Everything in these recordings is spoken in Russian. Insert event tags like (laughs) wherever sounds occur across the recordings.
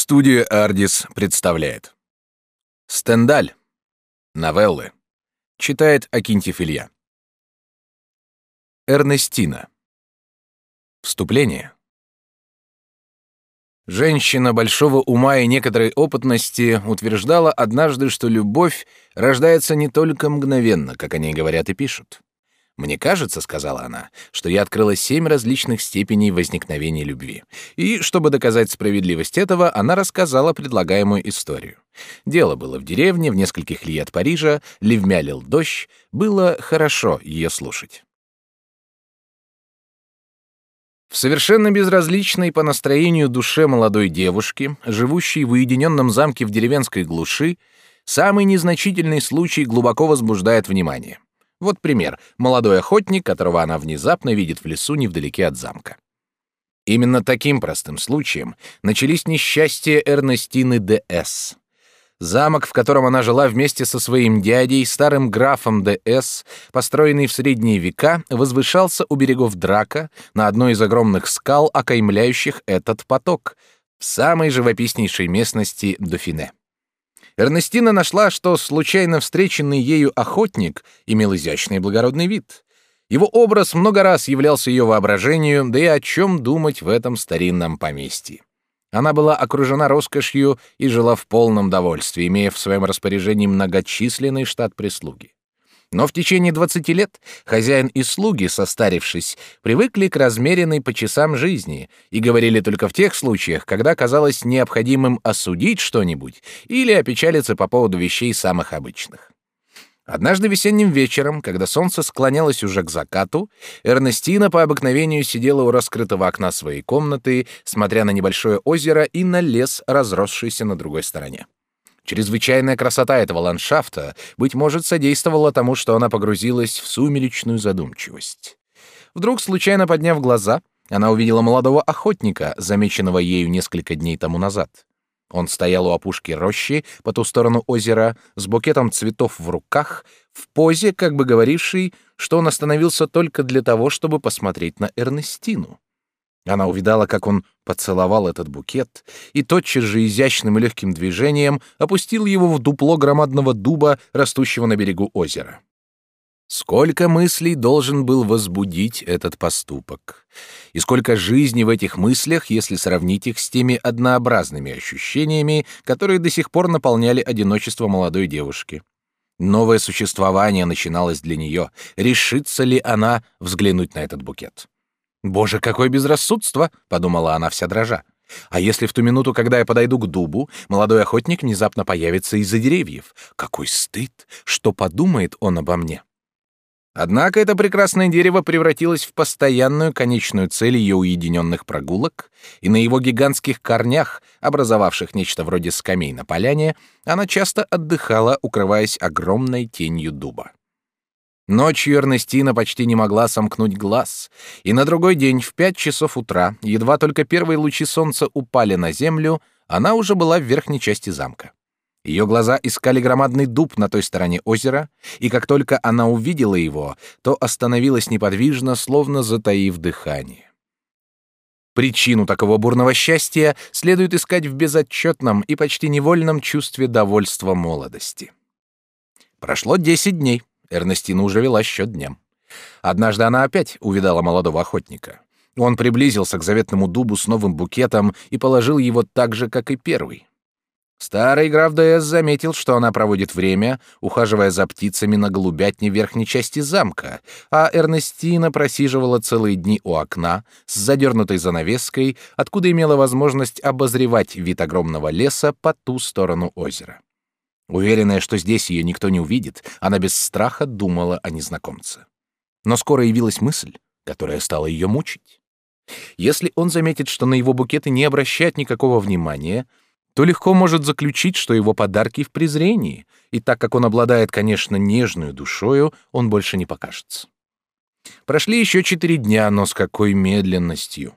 Студия «Ардис» представляет Стендаль. Новеллы. Читает Акинтьев Илья. Эрнестина. Вступление. Женщина большого ума и некоторой опытности утверждала однажды, что любовь рождается не только мгновенно, как они говорят и пишут. «Мне кажется, — сказала она, — что я открыла семь различных степеней возникновения любви. И, чтобы доказать справедливость этого, она рассказала предлагаемую историю. Дело было в деревне, в нескольких ли от Парижа, ливмя лил дождь, было хорошо ее слушать. В совершенно безразличной по настроению душе молодой девушки, живущей в уединенном замке в деревенской глуши, самый незначительный случай глубоко возбуждает внимание — вот пример. Молодой охотник, которого она внезапно видит в лесу невдалеке от замка. Именно таким простым случаем начались несчастья Эрнестины Д.С. Замок, в котором она жила вместе со своим дядей, старым графом Д.С., построенный в средние века, возвышался у берегов Драка на одной из огромных скал, окаймляющих этот поток, в самой живописнейшей местности Дофине. Эрнестина нашла, что случайно встреченный ею охотник имел изящный и благородный вид. Его образ много раз являлся ее воображению, да и о чем думать в этом старинном поместье. Она была окружена роскошью и жила в полном довольстве, имея в своем распоряжении многочисленный штат прислуги. Но в течение 20 лет хозяин и слуги, состарившись, привыкли к размеренной по часам жизни и говорили только в тех случаях, когда казалось необходимым осудить что-нибудь или опечалиться по поводу вещей самых обычных. Однажды весенним вечером, когда солнце склонялось уже к закату, Эрнестина по обыкновению сидела у раскрытого окна своей комнаты, смотря на небольшое озеро и на лес, разросшийся на другой стороне. Чрезвычайная красота этого ландшафта, быть может, содействовала тому, что она погрузилась в сумеречную задумчивость. Вдруг, случайно подняв глаза, она увидела молодого охотника, замеченного ею несколько дней тому назад. Он стоял у опушки рощи по ту сторону озера с букетом цветов в руках, в позе, как бы говоривший, что он остановился только для того, чтобы посмотреть на Эрнестину. Она увидала, как он поцеловал этот букет, и тотчас же изящным и легким движением опустил его в дупло громадного дуба, растущего на берегу озера. Сколько мыслей должен был возбудить этот поступок, и сколько жизни в этих мыслях, если сравнить их с теми однообразными ощущениями, которые до сих пор наполняли одиночество молодой девушки. Новое существование начиналось для нее. Решится ли она взглянуть на этот букет? «Боже, какое безрассудство!» — подумала она вся дрожа. «А если в ту минуту, когда я подойду к дубу, молодой охотник внезапно появится из-за деревьев? Какой стыд! Что подумает он обо мне?» Однако это прекрасное дерево превратилось в постоянную конечную цель ее уединенных прогулок, и на его гигантских корнях, образовавших нечто вроде скамей на поляне, она часто отдыхала, укрываясь огромной тенью дуба. Ночью Эрнестина почти не могла сомкнуть глаз, и на другой день в пять часов утра, едва только первые лучи солнца упали на землю, она уже была в верхней части замка. Ее глаза искали громадный дуб на той стороне озера, и как только она увидела его, то остановилась неподвижно, словно затаив дыхание. Причину такого бурного счастья следует искать в безотчетном и почти невольном чувстве довольства молодости. Прошло десять дней. Эрнестина уже вела счет дням. Однажды она опять увидала молодого охотника. Он приблизился к заветному дубу с новым букетом и положил его так же, как и первый. Старый граф Д.С. заметил, что она проводит время, ухаживая за птицами на голубятне верхней части замка, а Эрнестина просиживала целые дни у окна с задернутой занавеской, откуда имела возможность обозревать вид огромного леса по ту сторону озера. Уверенная, что здесь ее никто не увидит, она без страха думала о незнакомце. Но скоро явилась мысль, которая стала ее мучить. Если он заметит, что на его букеты не обращать никакого внимания, то легко может заключить, что его подарки в презрении, и так как он обладает, конечно, нежной душою, он больше не покажется. Прошли еще четыре дня, но с какой медленностью.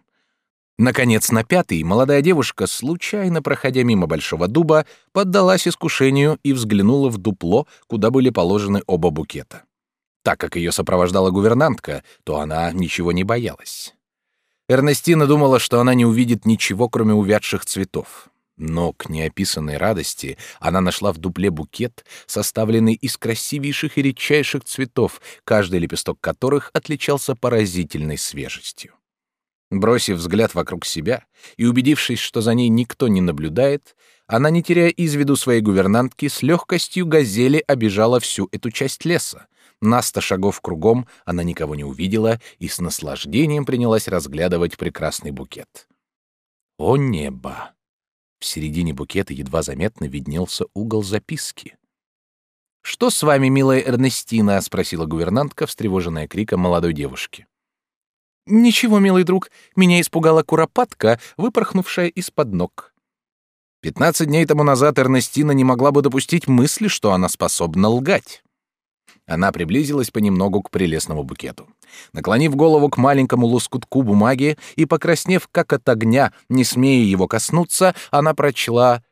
Наконец, на пятый молодая девушка, случайно проходя мимо большого дуба, поддалась искушению и взглянула в дупло, куда были положены оба букета. Так как ее сопровождала гувернантка, то она ничего не боялась. Эрнестина думала, что она не увидит ничего, кроме увядших цветов. Но к неописанной радости она нашла в дупле букет, составленный из красивейших и редчайших цветов, каждый лепесток которых отличался поразительной свежестью. Бросив взгляд вокруг себя и убедившись, что за ней никто не наблюдает, она, не теряя из виду своей гувернантки, с легкостью газели обижала всю эту часть леса. На сто шагов кругом она никого не увидела и с наслаждением принялась разглядывать прекрасный букет. О небо! В середине букета едва заметно виднелся угол записки. «Что с вами, милая Эрнестина?» — спросила гувернантка, встревоженная криком молодой девушки. «Ничего, милый друг, меня испугала куропатка, выпорхнувшая из-под ног». Пятнадцать дней тому назад Эрнестина не могла бы допустить мысли, что она способна лгать. Она приблизилась понемногу к прелестному букету. Наклонив голову к маленькому лоскутку бумаги и покраснев как от огня, не смея его коснуться, она прочла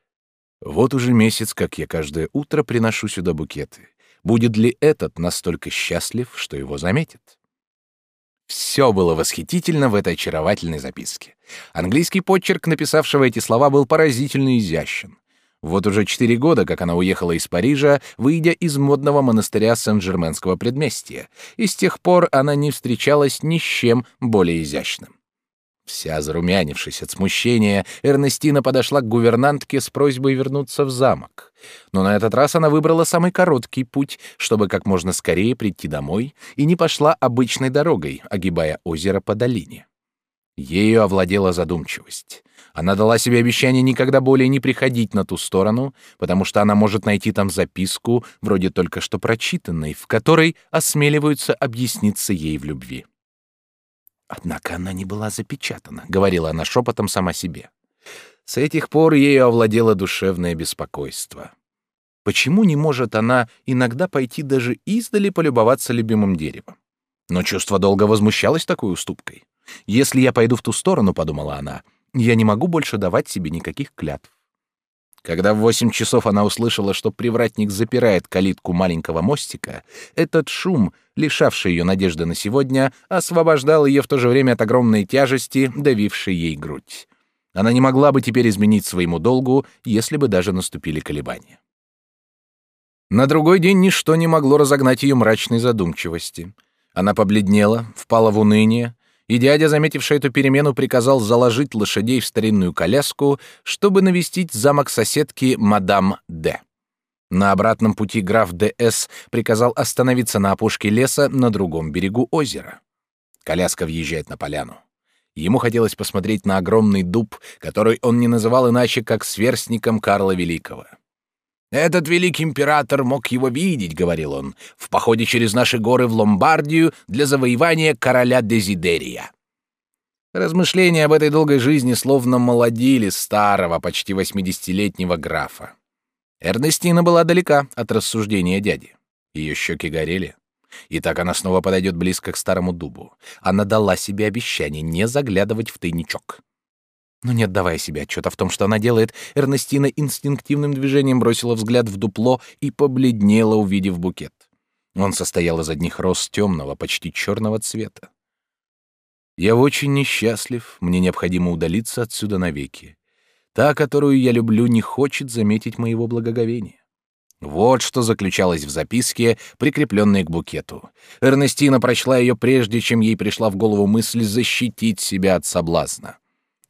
«Вот уже месяц, как я каждое утро приношу сюда букеты. Будет ли этот настолько счастлив, что его заметит?» Все было восхитительно в этой очаровательной записке. Английский почерк написавшего эти слова был поразительно изящен. Вот уже четыре года, как она уехала из Парижа, выйдя из модного монастыря Сен-Жерменского предместья, и с тех пор она не встречалась ни с чем более изящным. Вся зарумянившись от смущения, Эрнестина подошла к гувернантке с просьбой вернуться в замок. Но на этот раз она выбрала самый короткий путь, чтобы как можно скорее прийти домой, и не пошла обычной дорогой, огибая озеро по долине. Ею овладела задумчивость. Она дала себе обещание никогда более не приходить на ту сторону, потому что она может найти там записку, вроде только что прочитанной, в которой осмеливаются объясниться ей в любви. Однако она не была запечатана, говорила она шепотом сама себе. С этих пор ею овладело душевное беспокойство. Почему не может она иногда пойти даже издали полюбоваться любимым деревом? Но чувство долго возмущалось такой уступкой. Если я пойду в ту сторону, подумала она, я не могу больше давать себе никаких клятв. Когда в восемь часов она услышала, что привратник запирает калитку маленького мостика, этот шум, лишавший ее надежды на сегодня, освобождал ее в то же время от огромной тяжести, давившей ей грудь. Она не могла бы теперь изменить своему долгу, если бы даже наступили колебания. На другой день ничто не могло разогнать ее мрачной задумчивости. Она побледнела, впала в уныние, и дядя, заметивший эту перемену, приказал заложить лошадей в старинную коляску, чтобы навестить замок соседки мадам Д. На обратном пути граф Д.С. приказал остановиться на опушке леса на другом берегу озера. Коляска въезжает на поляну. Ему хотелось посмотреть на огромный дуб, который он не называл иначе, как сверстником Карла Великого. «Этот великий император мог его видеть», — говорил он, «в походе через наши горы в Ломбардию для завоевания короля Дезидерия». Размышления об этой долгой жизни словно молодили старого, почти восьмидесятилетнего графа. Эрнестина была далека от рассуждения дяди. Ее щеки горели. И так она снова подойдет близко к старому дубу. Она дала себе обещание не заглядывать в тайничок. Но не отдавая себе отчета в том, что она делает, Эрнестина инстинктивным движением бросила взгляд в дупло и побледнела, увидев букет. Он состоял из одних роз темного, почти черного цвета. «Я очень несчастлив, мне необходимо удалиться отсюда навеки. Та, которую я люблю, не хочет заметить моего благоговения». Вот что заключалось в записке, прикрепленной к букету. Эрнестина прочла ее прежде, чем ей пришла в голову мысль защитить себя от соблазна.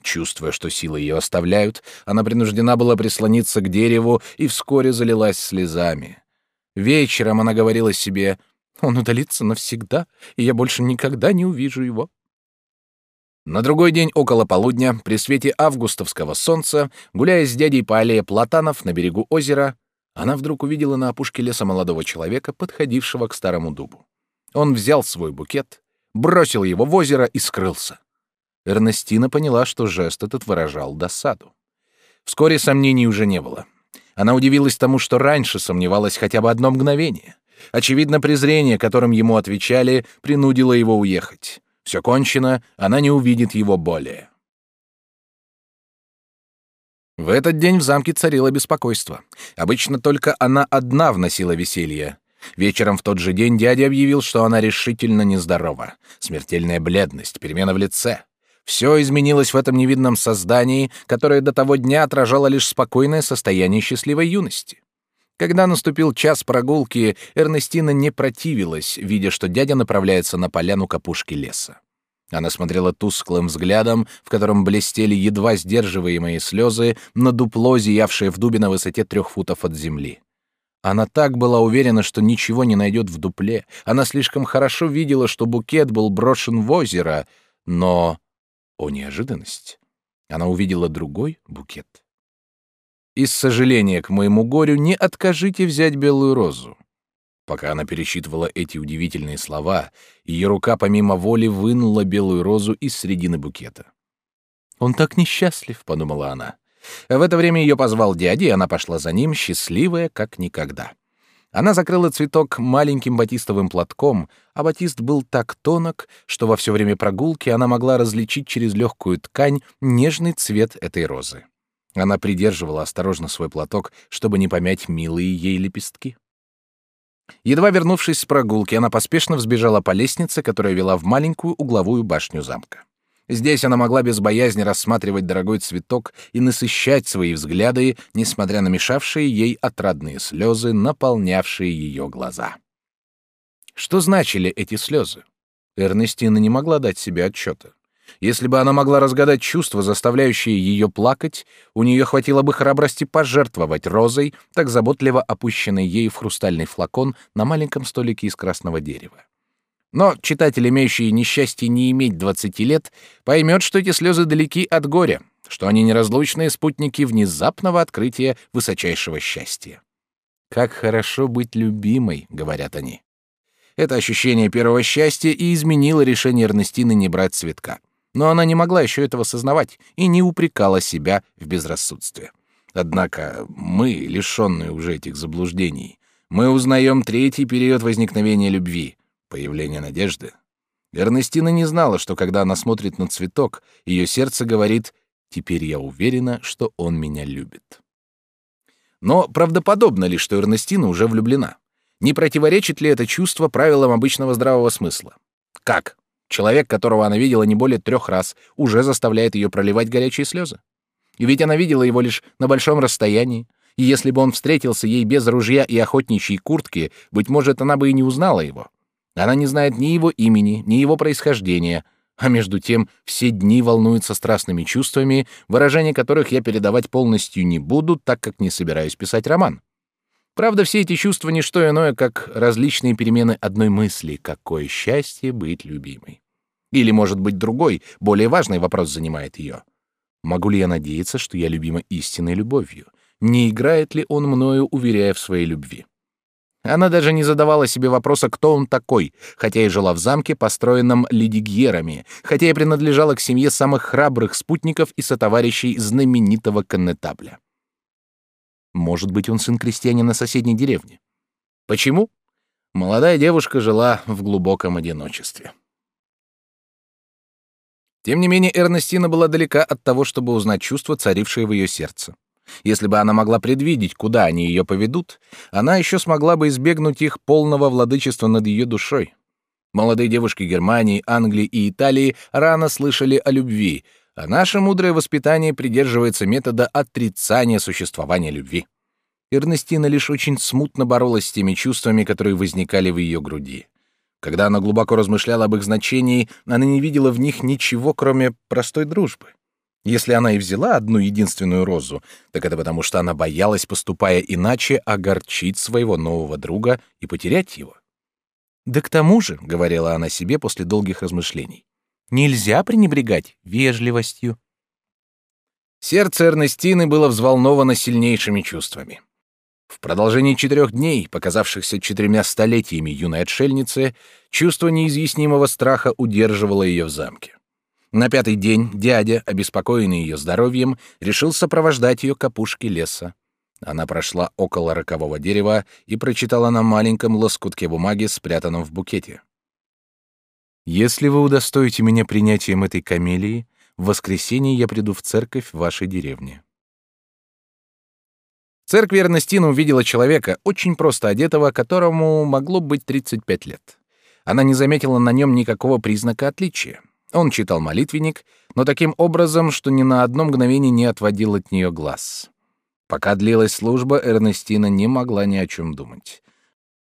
Чувствуя, что силы ее оставляют, она принуждена была прислониться к дереву и вскоре залилась слезами. Вечером она говорила себе, «Он удалится навсегда, и я больше никогда не увижу его». На другой день около полудня, при свете августовского солнца, гуляя с дядей по аллее платанов на берегу озера, она вдруг увидела на опушке леса молодого человека, подходившего к старому дубу. Он взял свой букет, бросил его в озеро и скрылся. Эрнестина поняла, что жест этот выражал досаду. Вскоре сомнений уже не было. Она удивилась тому, что раньше сомневалась хотя бы одно мгновение. Очевидно, презрение, которым ему отвечали, принудило его уехать. Все кончено, она не увидит его более. В этот день в замке царило беспокойство. Обычно только она одна вносила веселье. Вечером в тот же день дядя объявил, что она решительно нездорова. Смертельная бледность, перемена в лице. Все изменилось в этом невидном создании, которое до того дня отражало лишь спокойное состояние счастливой юности. Когда наступил час прогулки, Эрнестина не противилась, видя, что дядя направляется на поляну капушки леса. Она смотрела тусклым взглядом, в котором блестели едва сдерживаемые слезы, на дупло, зиявшее в дубе на высоте трех футов от земли. Она так была уверена, что ничего не найдет в дупле. Она слишком хорошо видела, что букет был брошен в озеро, но... О, неожиданность! Она увидела другой букет. Из сожаления к моему горю не откажите взять белую розу. Пока она пересчитывала эти удивительные слова, ее рука помимо воли вынула белую розу из середины букета. «Он так несчастлив», — подумала она. В это время ее позвал дядя, и она пошла за ним, счастливая, как никогда. Она закрыла цветок маленьким батистовым платком, а батист был так тонок, что во все время прогулки она могла различить через легкую ткань нежный цвет этой розы. Она придерживала осторожно свой платок, чтобы не помять милые ей лепестки. Едва вернувшись с прогулки, она поспешно взбежала по лестнице, которая вела в маленькую угловую башню замка. Здесь она могла без боязни рассматривать дорогой цветок и насыщать свои взгляды, несмотря на мешавшие ей отрадные слезы, наполнявшие ее глаза. Что значили эти слезы? Эрнестина не могла дать себе отчета. Если бы она могла разгадать чувства, заставляющие ее плакать, у нее хватило бы храбрости пожертвовать розой, так заботливо опущенной ею в хрустальный флакон на маленьком столике из красного дерева. Но читатель, имеющий несчастье не иметь двадцати лет, поймет, что эти слезы далеки от горя, что они неразлучные спутники внезапного открытия высочайшего счастья. «Как хорошо быть любимой», — говорят они. Это ощущение первого счастья и изменило решение Эрнестины не брать цветка но она не могла еще этого сознавать и не упрекала себя в безрассудстве. Однако мы, лишенные уже этих заблуждений, мы узнаем третий период возникновения любви, появления надежды. Эрнестина не знала, что когда она смотрит на цветок, ее сердце говорит «теперь я уверена, что он меня любит». Но правдоподобно ли, что Эрнестина уже влюблена? Не противоречит ли это чувство правилам обычного здравого смысла? Как? Человек, которого она видела не более трех раз, уже заставляет ее проливать горячие слезы. И ведь она видела его лишь на большом расстоянии, и если бы он встретился ей без ружья и охотничьей куртки, быть может, она бы и не узнала его. Она не знает ни его имени, ни его происхождения, а между тем все дни волнуются страстными чувствами, выражения которых я передавать полностью не буду, так как не собираюсь писать роман. Правда, все эти чувства — не что иное, как различные перемены одной мысли — какое счастье быть любимой. Или, может быть, другой, более важный вопрос занимает ее. Могу ли я надеяться, что я любима истинной любовью? Не играет ли он мною, уверяя в своей любви? Она даже не задавала себе вопроса, кто он такой, хотя и жила в замке, построенном лидигьерами, хотя и принадлежала к семье самых храбрых спутников и сотоварищей знаменитого коннетабля. Может быть, он сын крестьянина соседней деревни. Почему? Молодая девушка жила в глубоком одиночестве. Тем не менее, Эрнестина была далека от того, чтобы узнать чувства, царившие в ее сердце. Если бы она могла предвидеть, куда они ее поведут, она еще смогла бы избегнуть их полного владычества над ее душой. Молодые девушки Германии, Англии и Италии рано слышали о любви, а наше мудрое воспитание придерживается метода отрицания существования любви. Эрнестина лишь очень смутно боролась с теми чувствами, которые возникали в ее груди. Когда она глубоко размышляла об их значении, она не видела в них ничего, кроме простой дружбы. Если она и взяла одну единственную розу, так это потому, что она боялась, поступая иначе, огорчить своего нового друга и потерять его. «Да к тому же», — говорила она себе после долгих размышлений, Нельзя пренебрегать вежливостью. Сердце Эрнестины было взволновано сильнейшими чувствами. В продолжении четырех дней, показавшихся четырьмя столетиями юной отшельницы, чувство неизъяснимого страха удерживало ее в замке. На пятый день дядя, обеспокоенный ее здоровьем, решил сопровождать ее к опушке леса. Она прошла около рокового дерева и прочитала на маленьком лоскутке бумаги, спрятанном в букете. Если вы удостоите меня принятием этой камелии, в воскресенье я приду в церковь вашей деревне. В церкви Эрнестина увидела человека, очень просто одетого, которому могло быть 35 лет. Она не заметила на нем никакого признака отличия. Он читал молитвенник, но таким образом, что ни на одно мгновение не отводил от нее глаз. Пока длилась служба, Эрнестина не могла ни о чем думать.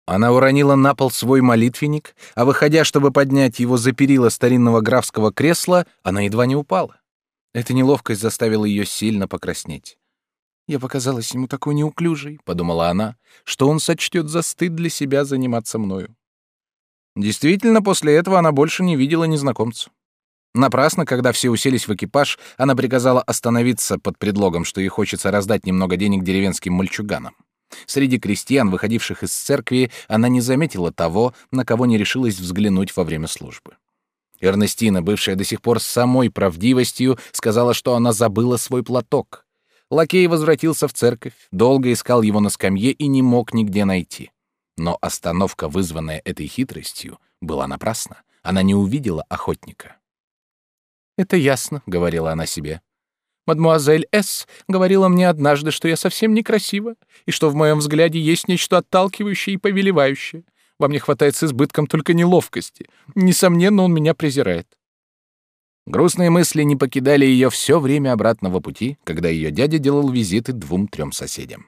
Она уронила на пол свой молитвенник, а выходя, чтобы поднять его за перила старинного графского кресла, она едва не упала. Эта неловкость заставила ее сильно покраснеть. «Я показалась ему такой неуклюжей», — подумала она, «что он сочтет за стыд для себя заниматься мною». Действительно, после этого она больше не видела незнакомца. Напрасно, когда все уселись в экипаж, она приказала остановиться под предлогом, что ей хочется раздать немного денег деревенским мальчуганам. Среди крестьян, выходивших из церкви, она не заметила того, на кого не решилась взглянуть во время службы. Эрнестина, бывшая до сих пор с самой правдивостью, сказала, что она забыла свой платок. Лакей возвратился в церковь, долго искал его на скамье и не мог нигде найти. Но остановка, вызванная этой хитростью, была напрасна. Она не увидела охотника. «Это ясно», — говорила она себе. «Мадмуазель С. говорила мне однажды, что я совсем некрасива, и что в моем взгляде есть нечто отталкивающее и повелевающее. Во мне хватает с избытком только неловкости. Несомненно, он меня презирает». Грустные мысли не покидали ее все время обратного пути, когда ее дядя делал визиты двум-трем соседям.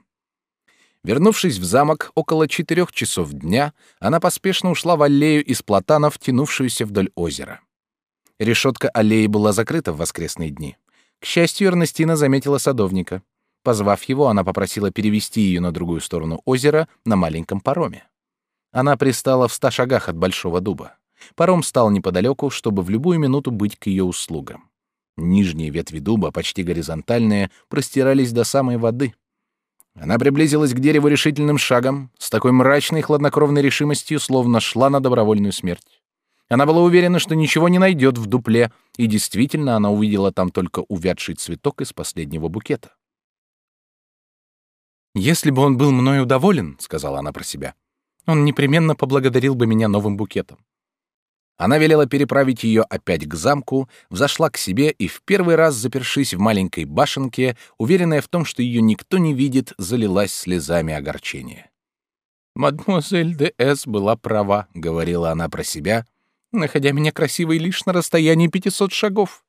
Вернувшись в замок около четырех часов дня, она поспешно ушла в аллею из платанов, тянувшуюся вдоль озера. Решетка аллеи была закрыта в воскресные дни. К счастью, Эрнестина заметила садовника. Позвав его, она попросила перевести ее на другую сторону озера на маленьком пароме. Она пристала в ста шагах от большого дуба. Паром стал неподалеку, чтобы в любую минуту быть к ее услугам. Нижние ветви дуба, почти горизонтальные, простирались до самой воды — она приблизилась к дереву решительным шагом, с такой мрачной хладнокровной решимостью, словно шла на добровольную смерть. Она была уверена, что ничего не найдет в дупле, и действительно она увидела там только увядший цветок из последнего букета. «Если бы он был мною доволен, — сказала она про себя, — он непременно поблагодарил бы меня новым букетом. Она велела переправить ее опять к замку, взошла к себе и в первый раз, запершись в маленькой башенке, уверенная в том, что ее никто не видит, залилась слезами огорчения. «Мадемуазель де С. была права», — говорила она про себя, находя меня красивой лишь на расстоянии пятисот шагов.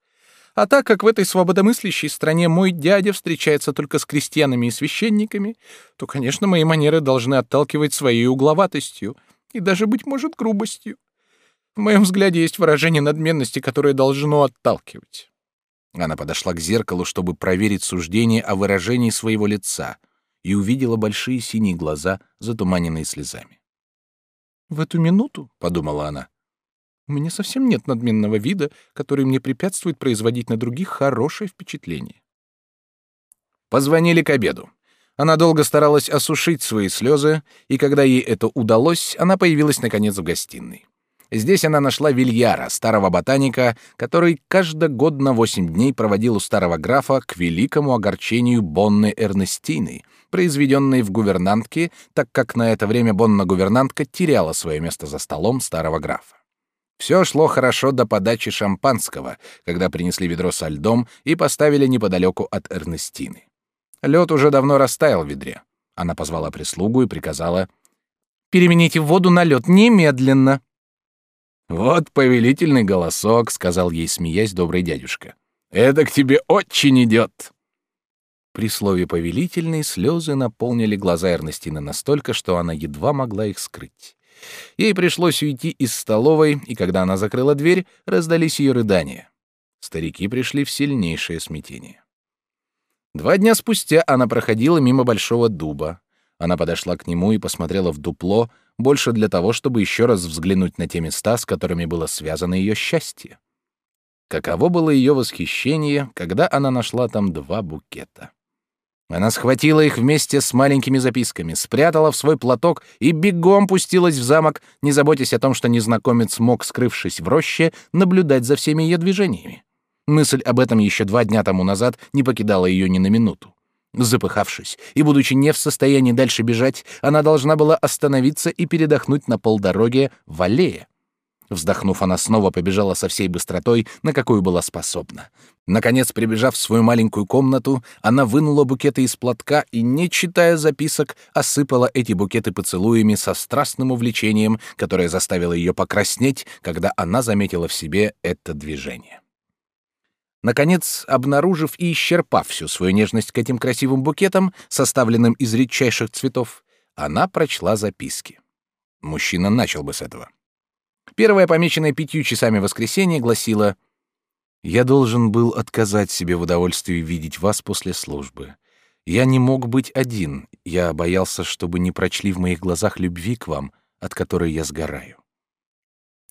А так как в этой свободомыслящей стране мой дядя встречается только с крестьянами и священниками, то, конечно, мои манеры должны отталкивать своей угловатостью и даже, быть может, грубостью. В моем взгляде есть выражение надменности, которое должно отталкивать. Она подошла к зеркалу, чтобы проверить суждение о выражении своего лица, и увидела большие синие глаза, затуманенные слезами. «В эту минуту, — подумала она, — у меня совсем нет надменного вида, который мне препятствует производить на других хорошее впечатление». Позвонили к обеду. Она долго старалась осушить свои слезы, и когда ей это удалось, она появилась, наконец, в гостиной. Здесь она нашла Вильяра, старого ботаника, который каждогодно восемь дней проводил у старого графа к великому огорчению Бонны Эрнестины, произведенной в гувернантке, так как на это время Бонна-гувернантка теряла свое место за столом старого графа. Все шло хорошо до подачи шампанского, когда принесли ведро со льдом и поставили неподалеку от Эрнестины. Лед уже давно растаял в ведре. Она позвала прислугу и приказала «Перемените воду на лед немедленно». «Вот повелительный голосок», — сказал ей, смеясь, добрый дядюшка. «Это к тебе очень идет». При слове «повелительный» слезы наполнили глаза Эрнестины настолько, что она едва могла их скрыть. Ей пришлось уйти из столовой, и когда она закрыла дверь, раздались ее рыдания. Старики пришли в сильнейшее смятение. Два дня спустя она проходила мимо большого дуба. Она подошла к нему и посмотрела в дупло, больше для того, чтобы еще раз взглянуть на те места, с которыми было связано ее счастье. Каково было ее восхищение, когда она нашла там два букета. Она схватила их вместе с маленькими записками, спрятала в свой платок и бегом пустилась в замок, не заботясь о том, что незнакомец мог, скрывшись в роще, наблюдать за всеми ее движениями. Мысль об этом еще два дня тому назад не покидала ее ни на минуту. Запыхавшись и будучи не в состоянии дальше бежать, она должна была остановиться и передохнуть на полдороге в аллее. Вздохнув, она снова побежала со всей быстротой, на какую была способна. Наконец, прибежав в свою маленькую комнату, она вынула букеты из платка и, не читая записок, осыпала эти букеты поцелуями со страстным увлечением, которое заставило ее покраснеть, когда она заметила в себе это движение. Наконец, обнаружив и исчерпав всю свою нежность к этим красивым букетам, составленным из редчайших цветов, она прочла записки. Мужчина начал бы с этого. Первая, помеченная пятью часами воскресенья, гласила «Я должен был отказать себе в удовольствии видеть вас после службы. Я не мог быть один, я боялся, чтобы не прочли в моих глазах любви к вам, от которой я сгораю».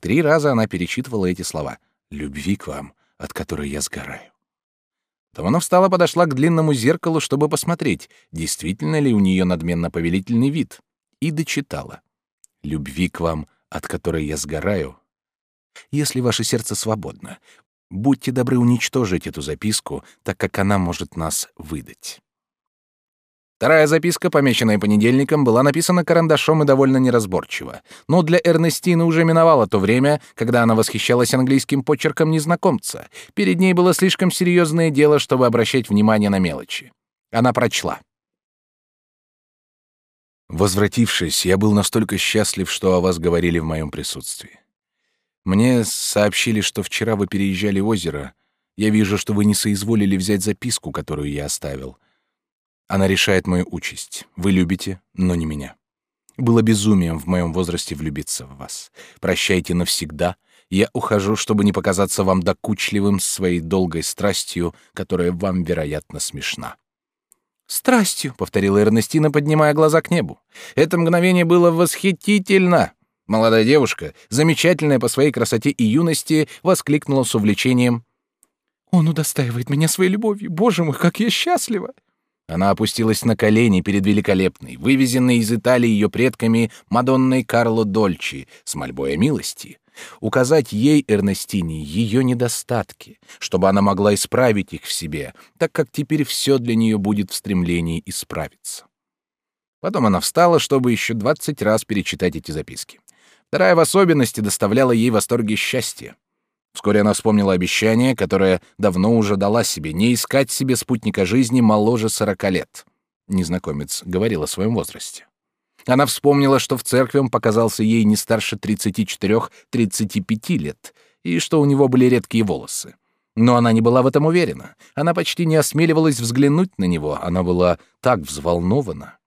Три раза она перечитывала эти слова «любви к вам, от которой я сгораю». Потом она встала, подошла к длинному зеркалу, чтобы посмотреть, действительно ли у нее надменно-повелительный вид, и дочитала любви к вам, от которой я сгораю. Если ваше сердце свободно, будьте добры уничтожить эту записку, так как она может нас выдать. Вторая записка, помеченная понедельником, была написана карандашом и довольно неразборчиво. Но для Эрнестины уже миновало то время, когда она восхищалась английским почерком незнакомца. Перед ней было слишком серьезное дело, чтобы обращать внимание на мелочи. Она прочла. Возвратившись, я был настолько счастлив, что о вас говорили в моем присутствии. Мне сообщили, что вчера вы переезжали озеро. Я вижу, что вы не соизволили взять записку, которую я оставил. Она решает мою участь. Вы любите, но не меня. Было безумием в моем возрасте влюбиться в вас. Прощайте навсегда. Я ухожу, чтобы не показаться вам докучливым своей долгой страстью, которая вам, вероятно, смешна. «Страстью», — повторила Эрнестина, поднимая глаза к небу. Это мгновение было восхитительно. Молодая девушка, замечательная по своей красоте и юности, воскликнула с увлечением. «Он удостаивает меня своей любовью. Боже мой, как я счастлива!» Она опустилась на колени перед великолепной, вывезенной из Италии ее предками Мадонной Карло Дольчи с мольбой о милости указать ей, Эрнестине, ее недостатки, чтобы она могла исправить их в себе, так как теперь все для нее будет в стремлении исправиться. Потом она встала, чтобы еще двадцать раз перечитать эти записки. Вторая в особенности доставляла ей восторги счастья. Вскоре она вспомнила обещание, которое давно уже дала себе, не искать себе спутника жизни моложе сорока лет. Незнакомец говорил о своем возрасте. Она вспомнила, что в церкви он показался ей не старше 34-35 лет, и что у него были редкие волосы. Но она не была в этом уверена. Она почти не осмеливалась взглянуть на него, она была так взволнована.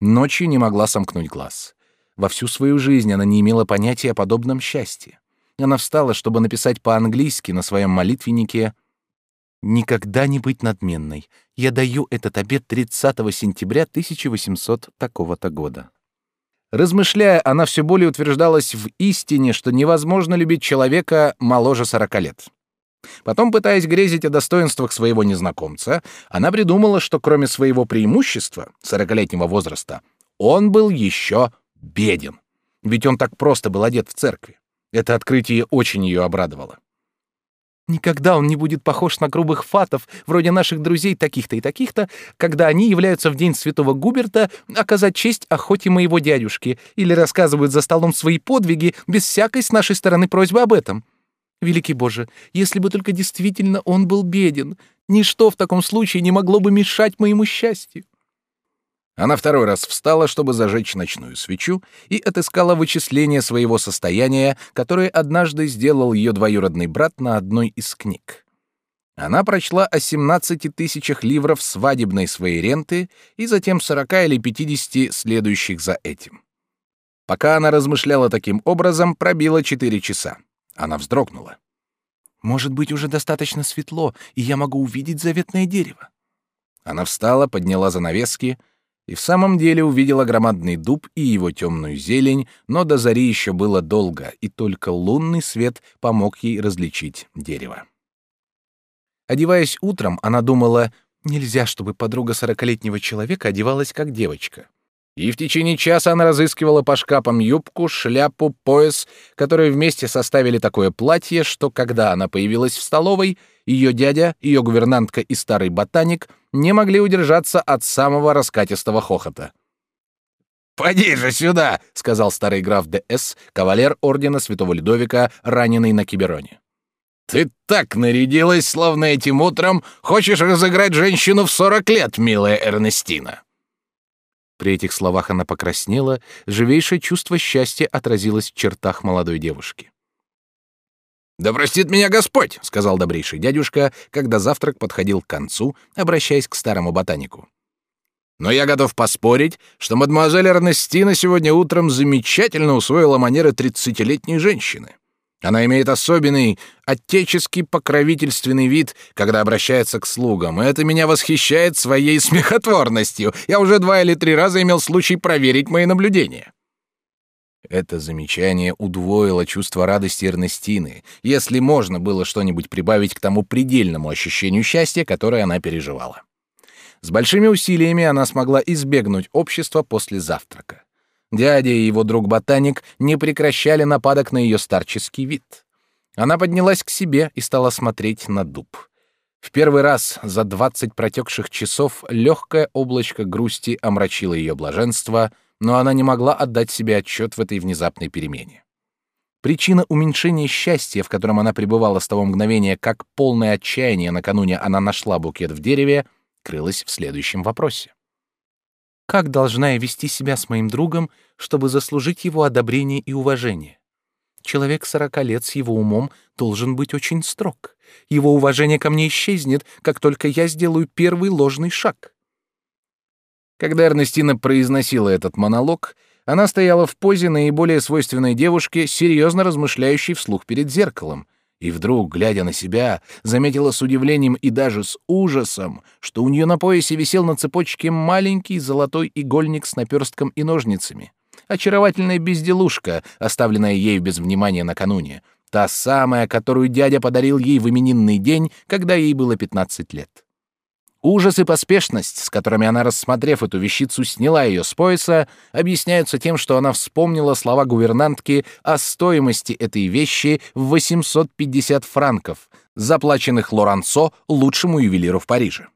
Ночью не могла сомкнуть глаз. Во всю свою жизнь она не имела понятия о подобном счастье. Она встала, чтобы написать по-английски на своем молитвеннике «Никогда не быть надменной. Я даю этот обет 30 сентября 1800 такого-то года». Размышляя, она все более утверждалась в истине, что невозможно любить человека моложе 40 лет. Потом, пытаясь грезить о достоинствах своего незнакомца, она придумала, что кроме своего преимущества, сорокалетнего возраста, он был еще беден. Ведь он так просто был одет в церкви. Это открытие очень ее обрадовало. Никогда он не будет похож на грубых фатов, вроде наших друзей таких-то и таких-то, когда они являются в день святого Губерта оказать честь охоте моего дядюшки или рассказывают за столом свои подвиги без всякой с нашей стороны просьбы об этом. Великий Боже, если бы только действительно он был беден, ничто в таком случае не могло бы мешать моему счастью. Она второй раз встала, чтобы зажечь ночную свечу, и отыскала вычисление своего состояния, которое однажды сделал ее двоюродный брат на одной из книг. Она прочла о 17 тысячах ливров свадебной своей ренты и затем 40 или 50 следующих за этим. Пока она размышляла таким образом, пробило 4 часа. Она вздрогнула. «Может быть, уже достаточно светло, и я могу увидеть заветное дерево». Она встала, подняла занавески, и в самом деле увидела громадный дуб и его темную зелень, но до зари еще было долго, и только лунный свет помог ей различить дерево. Одеваясь утром, она думала, нельзя, чтобы подруга сорокалетнего человека одевалась как девочка. И в течение часа она разыскивала по шкафам юбку, шляпу, пояс, которые вместе составили такое платье, что когда она появилась в столовой, ее дядя, ее гувернантка и старый ботаник не могли удержаться от самого раскатистого хохота. «Поди же сюда!» — сказал старый граф Д.С., кавалер ордена Святого Людовика, раненый на Кибероне. «Ты так нарядилась, словно этим утром хочешь разыграть женщину в сорок лет, милая Эрнестина!» При этих словах она покраснела, живейшее чувство счастья отразилось в чертах молодой девушки. Да простит меня Господь, сказал добрейший дядюшка, когда завтрак подходил к концу, обращаясь к старому ботанику. Но я готов поспорить, что мадемуазель Эрнестина сегодня утром замечательно усвоила манеры тридцатилетней женщины. Она имеет особенный, отеческий покровительственный вид, когда обращается к слугам, и это меня восхищает своей (laughs) смехотворностью. Я уже два или три раза имел случай проверить мои наблюдения. Это замечание удвоило чувство радости Эрнестины, если можно было что-нибудь прибавить к тому предельному ощущению счастья, которое она переживала. С большими усилиями она смогла избегнуть общества после завтрака. Дядя и его друг-ботаник не прекращали нападок на ее старческий вид. Она поднялась к себе и стала смотреть на дуб. В первый раз за двадцать протекших часов легкое облачко грусти омрачило ее блаженство, но она не могла отдать себе отчет в этой внезапной перемене. Причина уменьшения счастья, в котором она пребывала с того мгновения, как полное отчаяние накануне она нашла букет в дереве, крылась в следующем вопросе. Как должна я вести себя с моим другом, чтобы заслужить его одобрение и уважение? Человек сорока лет с его умом должен быть очень строг. Его уважение ко мне исчезнет, как только я сделаю первый ложный шаг. Когда Эрнестина произносила этот монолог, она стояла в позе наиболее свойственной девушке, серьезно размышляющей вслух перед зеркалом — и вдруг, глядя на себя, заметила с удивлением и даже с ужасом, что у нее на поясе висел на цепочке маленький золотой игольник с наперстком и ножницами. Очаровательная безделушка, оставленная ею без внимания накануне. Та самая, которую дядя подарил ей в именинный день, когда ей было 15 лет. Ужас и поспешность, с которыми она, рассмотрев эту вещицу, сняла ее с пояса, объясняются тем, что она вспомнила слова гувернантки о стоимости этой вещи в 850 франков, заплаченных Лоранцо, лучшему ювелиру в Париже.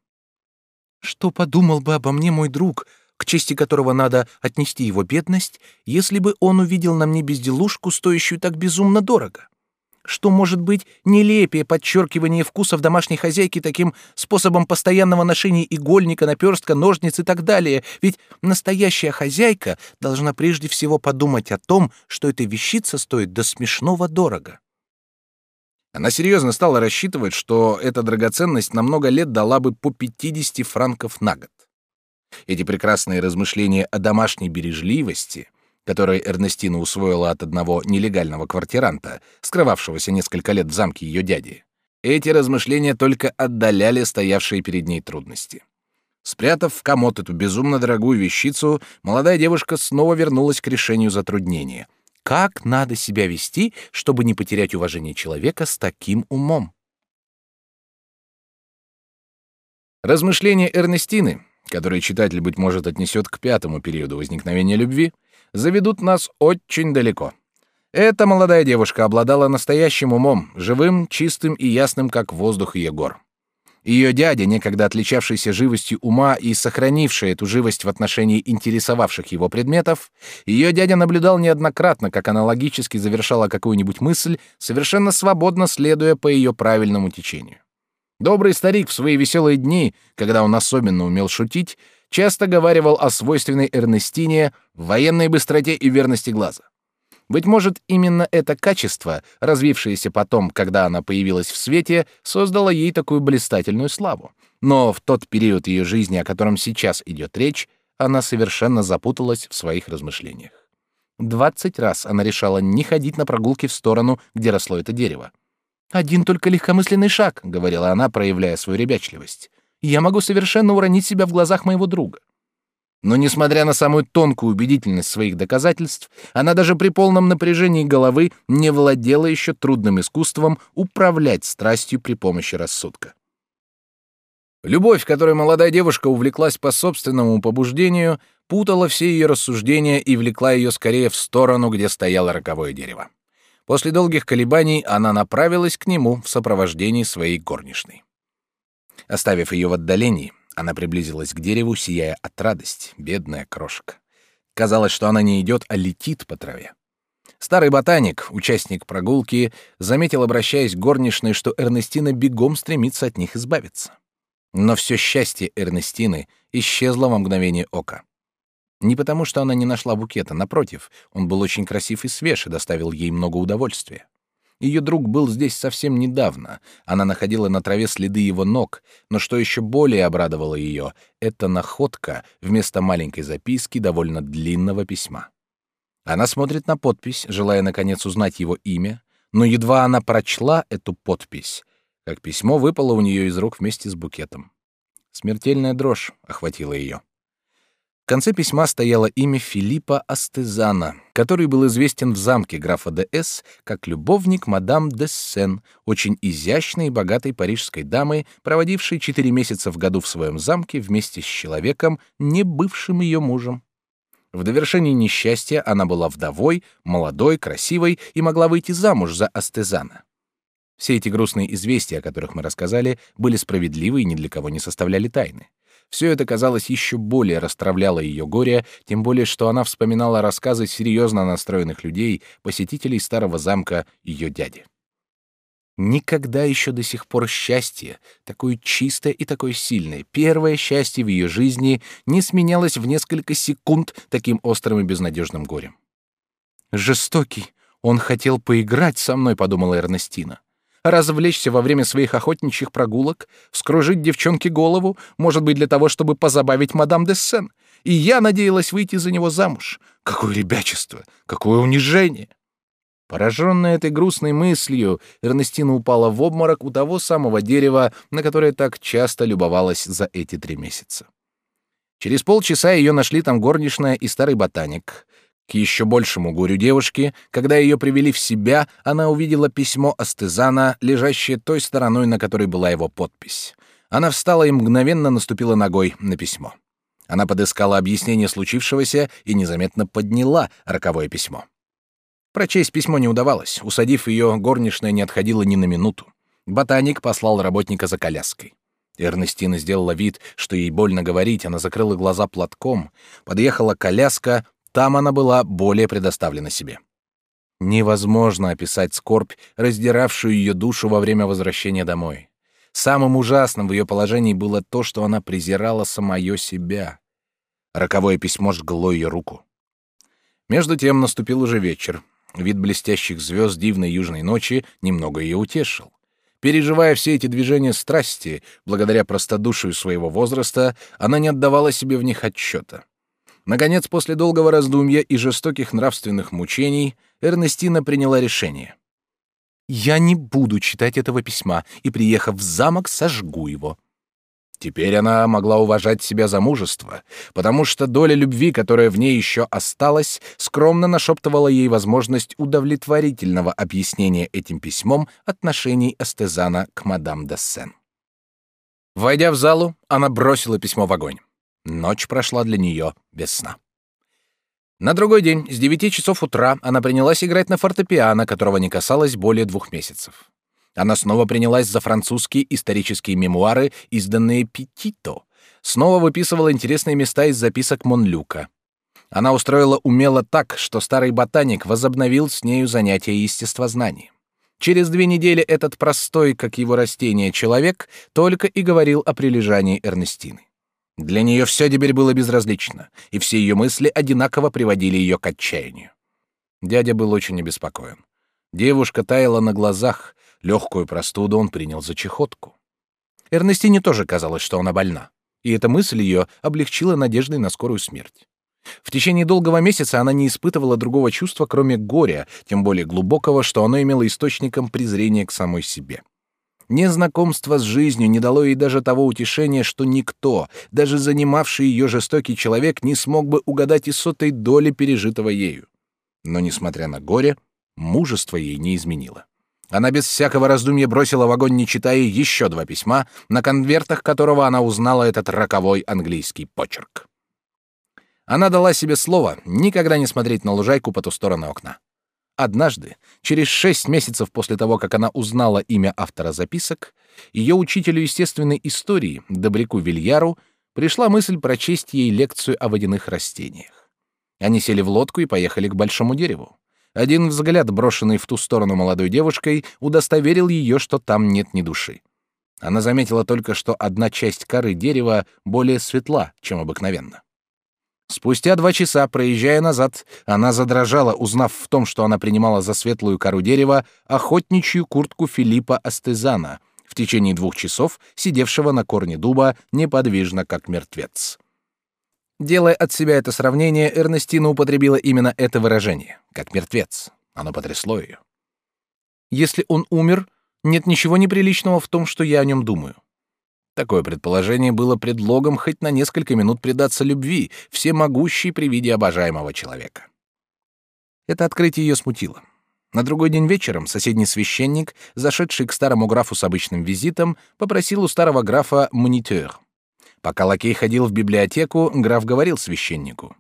«Что подумал бы обо мне мой друг, к чести которого надо отнести его бедность, если бы он увидел на мне безделушку, стоящую так безумно дорого?» Что может быть нелепее подчеркивания вкусов домашней хозяйки таким способом постоянного ношения игольника, наперстка, ножниц и так далее? Ведь настоящая хозяйка должна прежде всего подумать о том, что эта вещица стоит до смешного дорого. Она серьезно стала рассчитывать, что эта драгоценность на много лет дала бы по 50 франков на год. Эти прекрасные размышления о домашней бережливости — которые Эрнестина усвоила от одного нелегального квартиранта, скрывавшегося несколько лет в замке ее дяди. Эти размышления только отдаляли стоявшие перед ней трудности. Спрятав в комод эту безумно дорогую вещицу, молодая девушка снова вернулась к решению затруднения. Как надо себя вести, чтобы не потерять уважение человека с таким умом? Размышления Эрнестины, которые читатель, быть может, отнесет к пятому периоду возникновения любви, заведут нас очень далеко. Эта молодая девушка обладала настоящим умом, живым, чистым и ясным, как воздух ее гор. Ее дядя, некогда отличавшийся живостью ума и сохранивший эту живость в отношении интересовавших его предметов, ее дядя наблюдал неоднократно, как она логически завершала какую-нибудь мысль, совершенно свободно следуя по ее правильному течению. Добрый старик в свои веселые дни, когда он особенно умел шутить, часто говаривал о свойственной Эрнестине военной быстроте и верности глаза. Быть может, именно это качество, развившееся потом, когда она появилась в свете, создало ей такую блистательную славу. Но в тот период ее жизни, о котором сейчас идет речь, она совершенно запуталась в своих размышлениях. Двадцать раз она решала не ходить на прогулки в сторону, где росло это дерево. «Один только легкомысленный шаг», — говорила она, проявляя свою ребячливость я могу совершенно уронить себя в глазах моего друга. Но несмотря на самую тонкую убедительность своих доказательств, она даже при полном напряжении головы не владела еще трудным искусством управлять страстью при помощи рассудка. Любовь, которой молодая девушка увлеклась по собственному побуждению, путала все ее рассуждения и влекла ее скорее в сторону, где стояло роковое дерево. После долгих колебаний она направилась к нему в сопровождении своей горничной. Оставив ее в отдалении, она приблизилась к дереву, сияя от радости, бедная крошка. Казалось, что она не идет, а летит по траве. Старый ботаник, участник прогулки, заметил, обращаясь к горничной, что Эрнестина бегом стремится от них избавиться. Но все счастье Эрнестины исчезло во мгновение ока. Не потому, что она не нашла букета, напротив, он был очень красив и свеж и доставил ей много удовольствия. Ее друг был здесь совсем недавно. Она находила на траве следы его ног, но что еще более обрадовало ее, это находка вместо маленькой записки довольно длинного письма. Она смотрит на подпись, желая наконец узнать его имя, но едва она прочла эту подпись, как письмо выпало у нее из рук вместе с букетом. Смертельная дрожь охватила ее. Конце письма стояло имя Филиппа Астезана, который был известен в замке графа де С как любовник мадам де Сен, очень изящной и богатой парижской дамы, проводившей четыре месяца в году в своем замке вместе с человеком, не бывшим ее мужем. В довершении несчастья она была вдовой, молодой, красивой и могла выйти замуж за Астезана. Все эти грустные известия, о которых мы рассказали, были справедливы и ни для кого не составляли тайны. Все это, казалось, еще более расстравляло ее горе, тем более, что она вспоминала рассказы серьезно настроенных людей, посетителей старого замка ее дяди. Никогда еще до сих пор счастье, такое чистое и такое сильное, первое счастье в ее жизни не сменялось в несколько секунд таким острым и безнадежным горем. «Жестокий, он хотел поиграть со мной», — подумала Эрнестина развлечься во время своих охотничьих прогулок, вскружить девчонке голову, может быть, для того, чтобы позабавить мадам де Сен. И я надеялась выйти за него замуж. Какое ребячество! Какое унижение! Пораженная этой грустной мыслью, Эрнестина упала в обморок у того самого дерева, на которое так часто любовалась за эти три месяца. Через полчаса ее нашли там горничная и старый ботаник. Еще большему горю девушки, когда ее привели в себя, она увидела письмо Астезана, лежащее той стороной, на которой была его подпись. Она встала и мгновенно наступила ногой на письмо. Она подыскала объяснение случившегося и незаметно подняла роковое письмо. Прочесть письмо не удавалось. Усадив ее, горничная не отходила ни на минуту. Ботаник послал работника за коляской. Эрнестина сделала вид, что ей больно говорить, она закрыла глаза платком. Подъехала коляска, там она была более предоставлена себе. Невозможно описать скорбь, раздиравшую ее душу во время возвращения домой. Самым ужасным в ее положении было то, что она презирала самое себя. Роковое письмо жгло ее руку. Между тем наступил уже вечер. Вид блестящих звезд дивной южной ночи немного ее утешил. Переживая все эти движения страсти, благодаря простодушию своего возраста, она не отдавала себе в них отчета. Наконец, после долгого раздумья и жестоких нравственных мучений, Эрнестина приняла решение. «Я не буду читать этого письма, и, приехав в замок, сожгу его». Теперь она могла уважать себя за мужество, потому что доля любви, которая в ней еще осталась, скромно нашептывала ей возможность удовлетворительного объяснения этим письмом отношений Астезана к мадам де Сен. Войдя в залу, она бросила письмо в огонь. Ночь прошла для нее без сна. На другой день, с девяти часов утра, она принялась играть на фортепиано, которого не касалось более двух месяцев. Она снова принялась за французские исторические мемуары, изданные Петито. Снова выписывала интересные места из записок Монлюка. Она устроила умело так, что старый ботаник возобновил с нею занятия естествознанием. Через две недели этот простой, как его растение, человек только и говорил о прилежании Эрнестины. Для нее все теперь было безразлично, и все ее мысли одинаково приводили ее к отчаянию. Дядя был очень обеспокоен. Девушка таяла на глазах, легкую простуду он принял за чехотку. Эрнестине тоже казалось, что она больна, и эта мысль ее облегчила надеждой на скорую смерть. В течение долгого месяца она не испытывала другого чувства, кроме горя, тем более глубокого, что оно имело источником презрения к самой себе. Незнакомство с жизнью не дало ей даже того утешения, что никто, даже занимавший ее жестокий человек, не смог бы угадать и сотой доли пережитого ею. Но, несмотря на горе, мужество ей не изменило. Она без всякого раздумья бросила в огонь, не читая еще два письма, на конвертах которого она узнала этот роковой английский почерк. Она дала себе слово никогда не смотреть на лужайку по ту сторону окна. Однажды, через шесть месяцев после того, как она узнала имя автора записок, ее учителю естественной истории, Добряку Вильяру, пришла мысль прочесть ей лекцию о водяных растениях. Они сели в лодку и поехали к большому дереву. Один взгляд, брошенный в ту сторону молодой девушкой, удостоверил ее, что там нет ни души. Она заметила только, что одна часть коры дерева более светла, чем обыкновенно. Спустя два часа, проезжая назад, она задрожала, узнав в том, что она принимала за светлую кору дерева охотничью куртку Филиппа Астезана, в течение двух часов сидевшего на корне дуба неподвижно, как мертвец. Делая от себя это сравнение, Эрнестина употребила именно это выражение, как мертвец. Оно потрясло ее. Если он умер, нет ничего неприличного в том, что я о нем думаю. Такое предположение было предлогом хоть на несколько минут предаться любви, всемогущей при виде обожаемого человека. Это открытие ее смутило. На другой день вечером соседний священник, зашедший к старому графу с обычным визитом, попросил у старого графа монитор. Пока лакей ходил в библиотеку, граф говорил священнику.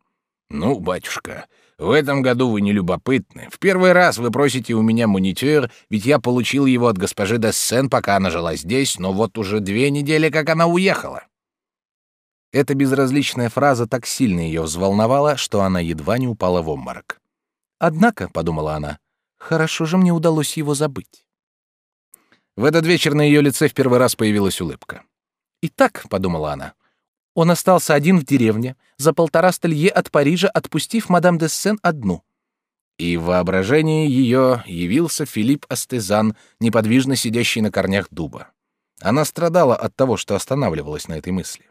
«Ну, батюшка, в этом году вы не любопытны. В первый раз вы просите у меня монитор, ведь я получил его от госпожи Дессен, пока она жила здесь, но вот уже две недели, как она уехала». Эта безразличная фраза так сильно ее взволновала, что она едва не упала в обморок. «Однако», — подумала она, — «хорошо же мне удалось его забыть». В этот вечер на ее лице в первый раз появилась улыбка. «Итак», — подумала она, он остался один в деревне, за полтора столье от Парижа, отпустив мадам де Сен одну. И в воображении ее явился Филипп Астезан, неподвижно сидящий на корнях дуба. Она страдала от того, что останавливалась на этой мысли.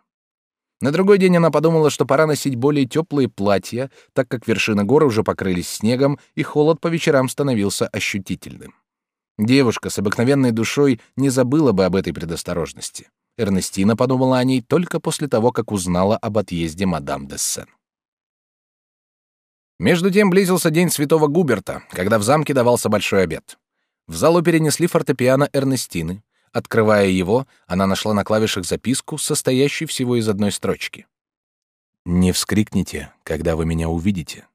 На другой день она подумала, что пора носить более теплые платья, так как вершины горы уже покрылись снегом, и холод по вечерам становился ощутительным. Девушка с обыкновенной душой не забыла бы об этой предосторожности. Эрнестина подумала о ней только после того, как узнала об отъезде мадам де Сен. Между тем близился день святого Губерта, когда в замке давался большой обед. В залу перенесли фортепиано Эрнестины. Открывая его, она нашла на клавишах записку, состоящую всего из одной строчки. «Не вскрикните, когда вы меня увидите».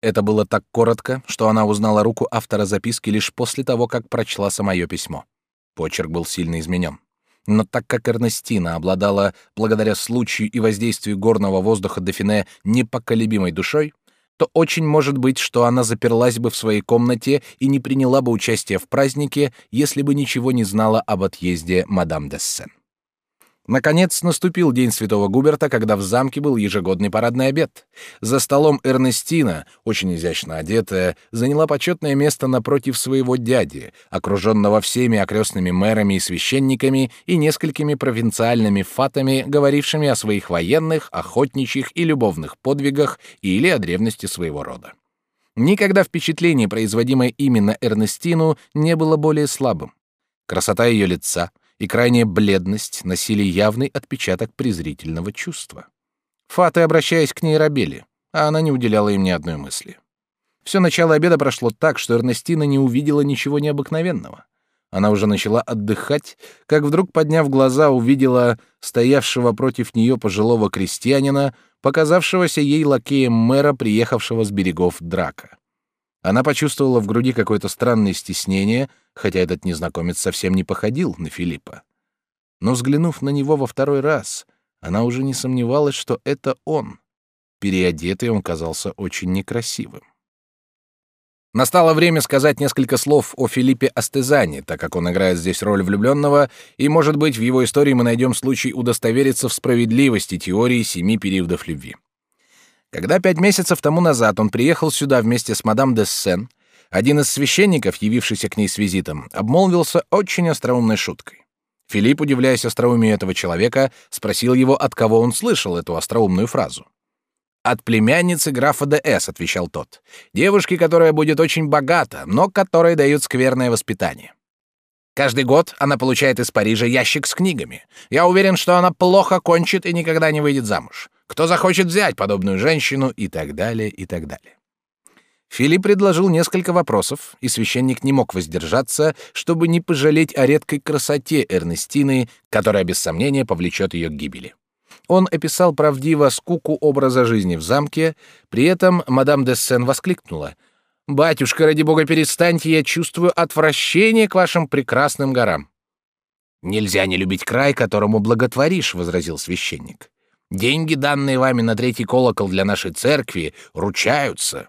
Это было так коротко, что она узнала руку автора записки лишь после того, как прочла самое письмо. Почерк был сильно изменен. Но так как Эрнестина обладала, благодаря случаю и воздействию горного воздуха Дофине, непоколебимой душой, то очень может быть, что она заперлась бы в своей комнате и не приняла бы участия в празднике, если бы ничего не знала об отъезде мадам де Сен. Наконец наступил день Святого Губерта, когда в замке был ежегодный парадный обед. За столом Эрнестина, очень изящно одетая, заняла почетное место напротив своего дяди, окруженного всеми окрестными мэрами и священниками и несколькими провинциальными фатами, говорившими о своих военных, охотничьих и любовных подвигах или о древности своего рода. Никогда впечатление, производимое именно Эрнестину, не было более слабым. Красота ее лица — и крайняя бледность носили явный отпечаток презрительного чувства. Фаты, обращаясь к ней, робели, а она не уделяла им ни одной мысли. Все начало обеда прошло так, что Эрнестина не увидела ничего необыкновенного. Она уже начала отдыхать, как вдруг, подняв глаза, увидела стоявшего против нее пожилого крестьянина, показавшегося ей лакеем мэра, приехавшего с берегов Драка. Она почувствовала в груди какое-то странное стеснение, хотя этот незнакомец совсем не походил на Филиппа. Но взглянув на него во второй раз, она уже не сомневалась, что это он. Переодетый он казался очень некрасивым. Настало время сказать несколько слов о Филиппе Астезане, так как он играет здесь роль влюбленного, и, может быть, в его истории мы найдем случай удостовериться в справедливости теории семи периодов любви. Когда пять месяцев тому назад он приехал сюда вместе с мадам де Сен, один из священников, явившийся к ней с визитом, обмолвился очень остроумной шуткой. Филипп, удивляясь остроумию этого человека, спросил его, от кого он слышал эту остроумную фразу. «От племянницы графа де С», — отвечал тот. «Девушки, которая будет очень богата, но которой дают скверное воспитание. Каждый год она получает из Парижа ящик с книгами. Я уверен, что она плохо кончит и никогда не выйдет замуж. Кто захочет взять подобную женщину и так далее, и так далее. Филипп предложил несколько вопросов, и священник не мог воздержаться, чтобы не пожалеть о редкой красоте Эрнестины, которая без сомнения повлечет ее к гибели. Он описал правдиво скуку образа жизни в замке, при этом мадам де Сен воскликнула: "Батюшка, ради бога, перестаньте, я чувствую отвращение к вашим прекрасным горам". "Нельзя не любить край, которому благотворишь", возразил священник. Деньги, данные вами на третий колокол для нашей церкви, ручаются.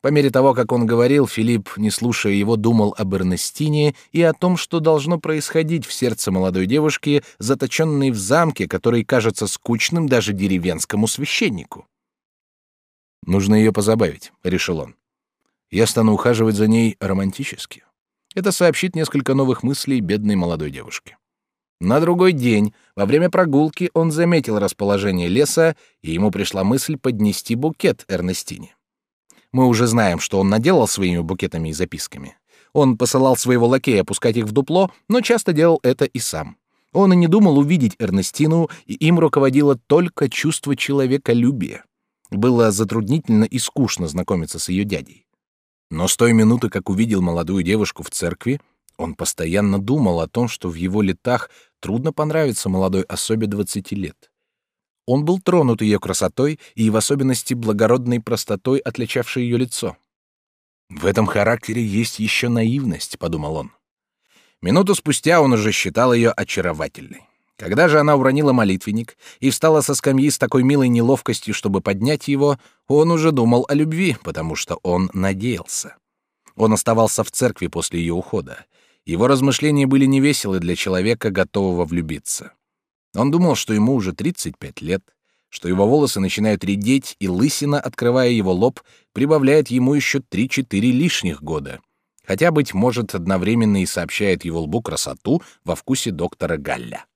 По мере того, как он говорил, Филипп, не слушая его, думал об Эрнестине и о том, что должно происходить в сердце молодой девушки, заточенной в замке, который кажется скучным даже деревенскому священнику. «Нужно ее позабавить», — решил он. «Я стану ухаживать за ней романтически. Это сообщит несколько новых мыслей бедной молодой девушке». На другой день, во время прогулки, он заметил расположение леса, и ему пришла мысль поднести букет Эрнестине. Мы уже знаем, что он наделал своими букетами и записками. Он посылал своего лакея опускать их в дупло, но часто делал это и сам. Он и не думал увидеть Эрнестину, и им руководило только чувство человеколюбия. Было затруднительно и скучно знакомиться с ее дядей. Но с той минуты, как увидел молодую девушку в церкви, он постоянно думал о том, что в его летах трудно понравиться молодой особе 20 лет. Он был тронут ее красотой и в особенности благородной простотой, отличавшей ее лицо. «В этом характере есть еще наивность», — подумал он. Минуту спустя он уже считал ее очаровательной. Когда же она уронила молитвенник и встала со скамьи с такой милой неловкостью, чтобы поднять его, он уже думал о любви, потому что он надеялся. Он оставался в церкви после ее ухода. Его размышления были невеселы для человека, готового влюбиться. Он думал, что ему уже 35 лет, что его волосы начинают редеть, и лысина, открывая его лоб, прибавляет ему еще 3-4 лишних года. Хотя, быть может, одновременно и сообщает его лбу красоту во вкусе доктора Галля.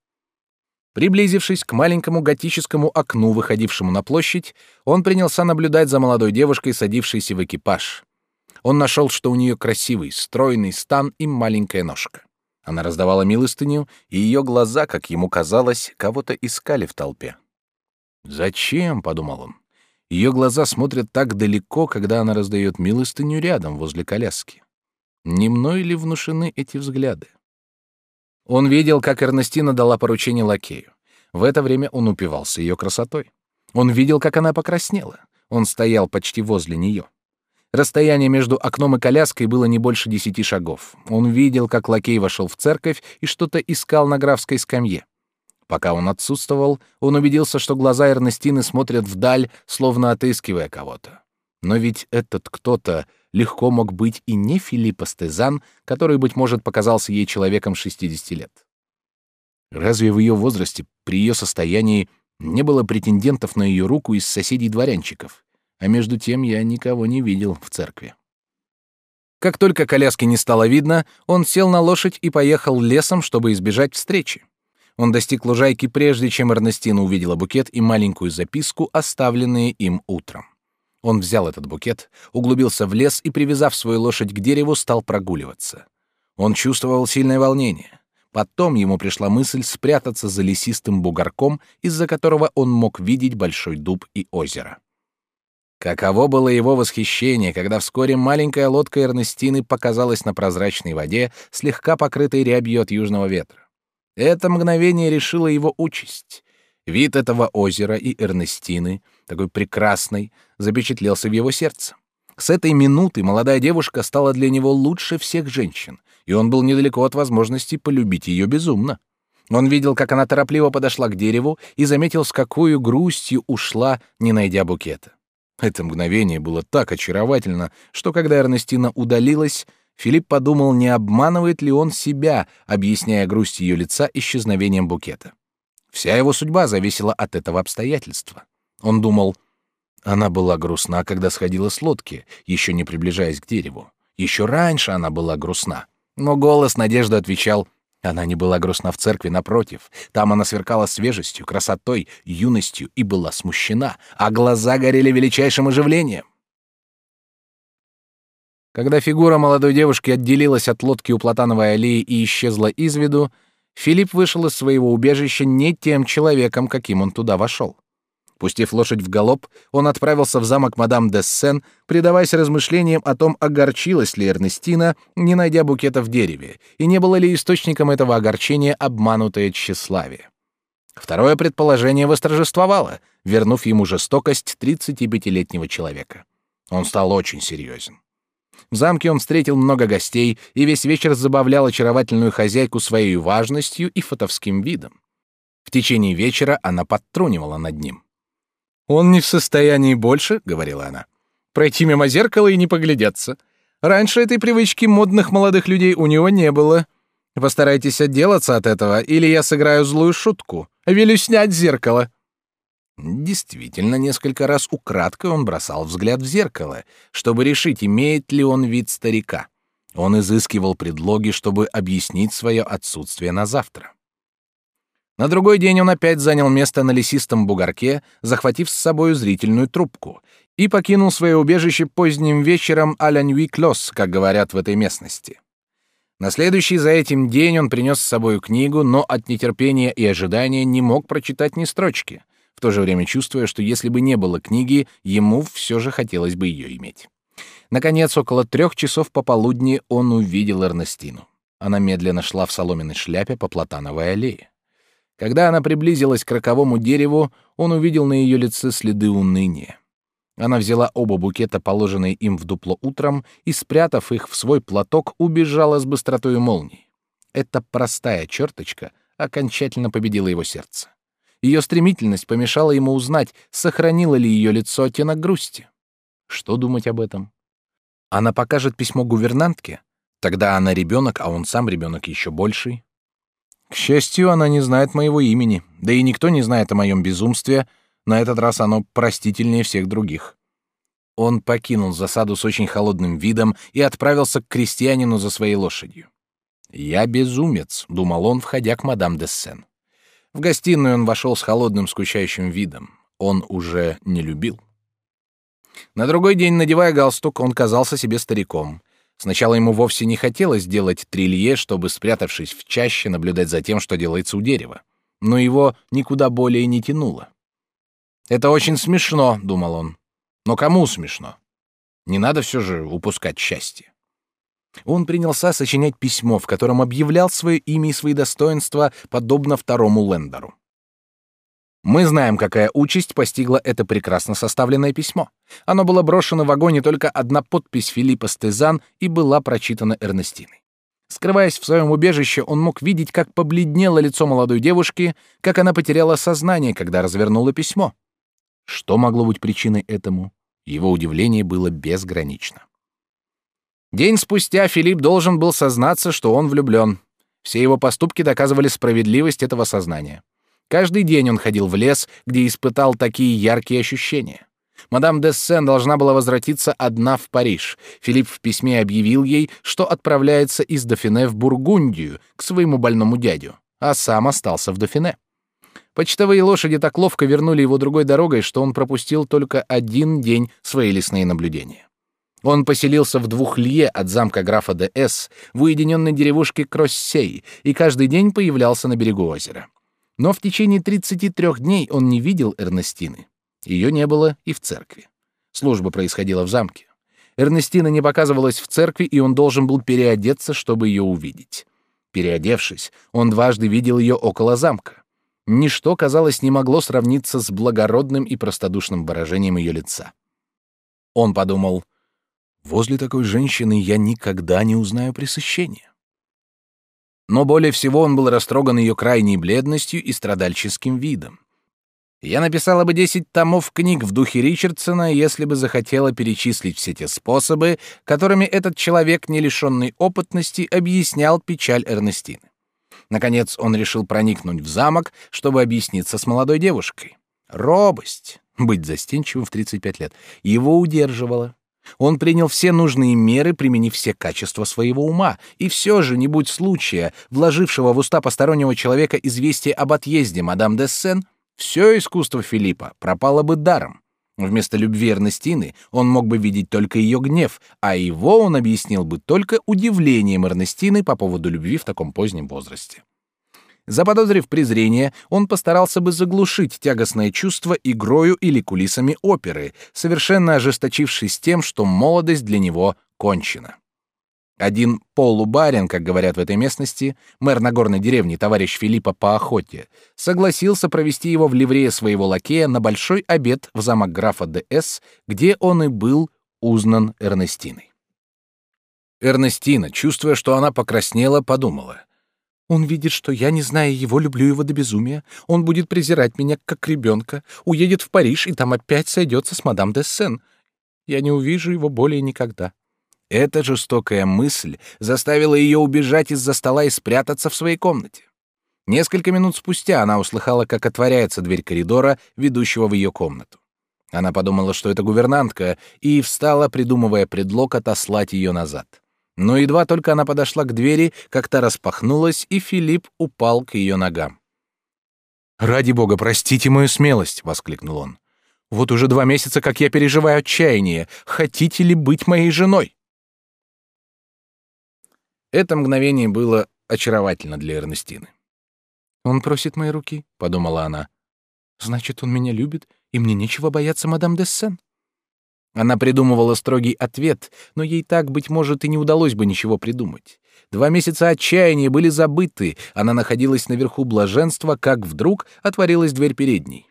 Приблизившись к маленькому готическому окну, выходившему на площадь, он принялся наблюдать за молодой девушкой, садившейся в экипаж. Он нашел, что у нее красивый, стройный стан и маленькая ножка. Она раздавала милостыню, и ее глаза, как ему казалось, кого-то искали в толпе. «Зачем?» — подумал он. Ее глаза смотрят так далеко, когда она раздает милостыню рядом, возле коляски. Не мной ли внушены эти взгляды? Он видел, как Эрнестина дала поручение лакею. В это время он упивался ее красотой. Он видел, как она покраснела. Он стоял почти возле нее. Расстояние между окном и коляской было не больше десяти шагов. Он видел, как лакей вошел в церковь и что-то искал на графской скамье. Пока он отсутствовал, он убедился, что глаза Эрнестины смотрят вдаль, словно отыскивая кого-то. Но ведь этот кто-то легко мог быть и не Филипп Стезан, который, быть может, показался ей человеком 60 лет. Разве в ее возрасте, при ее состоянии, не было претендентов на ее руку из соседей-дворянчиков? а между тем я никого не видел в церкви. Как только коляски не стало видно, он сел на лошадь и поехал лесом, чтобы избежать встречи. Он достиг лужайки прежде, чем Эрнестина увидела букет и маленькую записку, оставленные им утром. Он взял этот букет, углубился в лес и, привязав свою лошадь к дереву, стал прогуливаться. Он чувствовал сильное волнение. Потом ему пришла мысль спрятаться за лесистым бугорком, из-за которого он мог видеть большой дуб и озеро. Каково было его восхищение, когда вскоре маленькая лодка Эрнестины показалась на прозрачной воде, слегка покрытой рябью от южного ветра. Это мгновение решило его участь. Вид этого озера и Эрнестины, такой прекрасной, запечатлелся в его сердце. С этой минуты молодая девушка стала для него лучше всех женщин, и он был недалеко от возможности полюбить ее безумно. Он видел, как она торопливо подошла к дереву и заметил, с какой грустью ушла, не найдя букета. Это мгновение было так очаровательно, что когда Эрнестина удалилась, Филипп подумал, не обманывает ли он себя, объясняя грусть ее лица исчезновением букета. Вся его судьба зависела от этого обстоятельства. Он думал, она была грустна, когда сходила с лодки, еще не приближаясь к дереву. Еще раньше она была грустна. Но голос надежды отвечал, она не была грустна в церкви, напротив. Там она сверкала свежестью, красотой, юностью и была смущена, а глаза горели величайшим оживлением. Когда фигура молодой девушки отделилась от лодки у Платановой аллеи и исчезла из виду, Филипп вышел из своего убежища не тем человеком, каким он туда вошел. Пустив лошадь в галоп, он отправился в замок мадам де Сен, предаваясь размышлениям о том, огорчилась ли Эрнестина, не найдя букета в дереве, и не было ли источником этого огорчения обманутое тщеславие. Второе предположение восторжествовало, вернув ему жестокость 35-летнего человека. Он стал очень серьезен. В замке он встретил много гостей и весь вечер забавлял очаровательную хозяйку своей важностью и фотовским видом. В течение вечера она подтрунивала над ним. «Он не в состоянии больше», — говорила она, Пройти мимо зеркала и не поглядеться. Раньше этой привычки модных молодых людей у него не было. Постарайтесь отделаться от этого, или я сыграю злую шутку. Велю снять зеркало». Действительно, несколько раз украдкой он бросал взгляд в зеркало, чтобы решить, имеет ли он вид старика. Он изыскивал предлоги, чтобы объяснить свое отсутствие на завтра. На другой день он опять занял место на лесистом бугорке, захватив с собой зрительную трубку, и покинул свое убежище поздним вечером а-ля как говорят в этой местности. На следующий за этим день он принес с собой книгу, но от нетерпения и ожидания не мог прочитать ни строчки, в то же время чувствуя, что если бы не было книги, ему все же хотелось бы ее иметь. Наконец, около трех часов пополудни он увидел Эрнестину. Она медленно шла в соломенной шляпе по Платановой аллее. Когда она приблизилась к роковому дереву, он увидел на ее лице следы уныния. Она взяла оба букета, положенные им в дупло утром, и, спрятав их в свой платок, убежала с быстротой молнии. Эта простая черточка окончательно победила его сердце. Ее стремительность помешала ему узнать, сохранило ли ее лицо оттенок грусти. Что думать об этом? Она покажет письмо гувернантке? Тогда она ребенок, а он сам ребенок еще больший. К счастью, она не знает моего имени, да и никто не знает о моем безумстве — на этот раз оно простительнее всех других. Он покинул засаду с очень холодным видом и отправился к крестьянину за своей лошадью. «Я безумец», — думал он, входя к мадам де Сен. В гостиную он вошел с холодным скучающим видом. Он уже не любил. На другой день, надевая галстук, он казался себе стариком. Сначала ему вовсе не хотелось делать трилье, чтобы, спрятавшись в чаще, наблюдать за тем, что делается у дерева. Но его никуда более не тянуло. Это очень смешно, думал он. Но кому смешно? Не надо все же упускать счастье. Он принялся сочинять письмо, в котором объявлял свое имя и свои достоинства, подобно второму Лендеру. Мы знаем, какая участь постигла это прекрасно составленное письмо. Оно было брошено в огонь, и только одна подпись Филиппа Стезан и была прочитана Эрнестиной. Скрываясь в своем убежище, он мог видеть, как побледнело лицо молодой девушки, как она потеряла сознание, когда развернула письмо. Что могло быть причиной этому? Его удивление было безгранично. День спустя Филипп должен был сознаться, что он влюблен. Все его поступки доказывали справедливость этого сознания. Каждый день он ходил в лес, где испытал такие яркие ощущения. Мадам де Сен должна была возвратиться одна в Париж. Филипп в письме объявил ей, что отправляется из Дофине в Бургундию к своему больному дядю, а сам остался в Дофине. Почтовые лошади так ловко вернули его другой дорогой, что он пропустил только один день свои лесные наблюдения. Он поселился в двух лье от замка графа де С в уединенной деревушке Кроссей и каждый день появлялся на берегу озера. Но в течение 33 дней он не видел Эрнестины. Ее не было и в церкви. Служба происходила в замке. Эрнестина не показывалась в церкви, и он должен был переодеться, чтобы ее увидеть. Переодевшись, он дважды видел ее около замка. Ничто, казалось, не могло сравниться с благородным и простодушным выражением ее лица. Он подумал, возле такой женщины я никогда не узнаю пресыщения. Но более всего он был растроган ее крайней бледностью и страдальческим видом. Я написала бы десять томов книг в духе Ричардсона, если бы захотела перечислить все те способы, которыми этот человек, не лишенный опытности, объяснял печаль Эрнестины. Наконец он решил проникнуть в замок, чтобы объясниться с молодой девушкой. Робость, быть застенчивым в 35 лет, его удерживала. Он принял все нужные меры, применив все качества своего ума, и все же, не будь случая, вложившего в уста постороннего человека известие об отъезде мадам де Сен, все искусство Филиппа пропало бы даром. Вместо любви Эрнестины он мог бы видеть только ее гнев, а его он объяснил бы только удивлением Эрнестины по поводу любви в таком позднем возрасте. Заподозрив презрение, он постарался бы заглушить тягостное чувство игрою или кулисами оперы, совершенно ожесточившись тем, что молодость для него кончена. Один полубарин, как говорят в этой местности, мэр Нагорной деревни, товарищ Филиппа по охоте, согласился провести его в ливрее своего лакея на большой обед в замок графа Д.С., где он и был узнан Эрнестиной. Эрнестина, чувствуя, что она покраснела, подумала. «Он видит, что я, не зная его, люблю его до безумия. Он будет презирать меня, как ребенка, уедет в Париж и там опять сойдется с мадам де Сен. Я не увижу его более никогда. Эта жестокая мысль заставила ее убежать из-за стола и спрятаться в своей комнате. Несколько минут спустя она услыхала, как отворяется дверь коридора, ведущего в ее комнату. Она подумала, что это гувернантка, и встала, придумывая предлог отослать ее назад. Но едва только она подошла к двери, как та распахнулась, и Филипп упал к ее ногам. «Ради бога, простите мою смелость!» — воскликнул он. «Вот уже два месяца, как я переживаю отчаяние. Хотите ли быть моей женой?» Это мгновение было очаровательно для Эрнестины. «Он просит моей руки», — подумала она. «Значит, он меня любит, и мне нечего бояться мадам де Сен». Она придумывала строгий ответ, но ей так, быть может, и не удалось бы ничего придумать. Два месяца отчаяния были забыты, она находилась наверху блаженства, как вдруг отворилась дверь передней.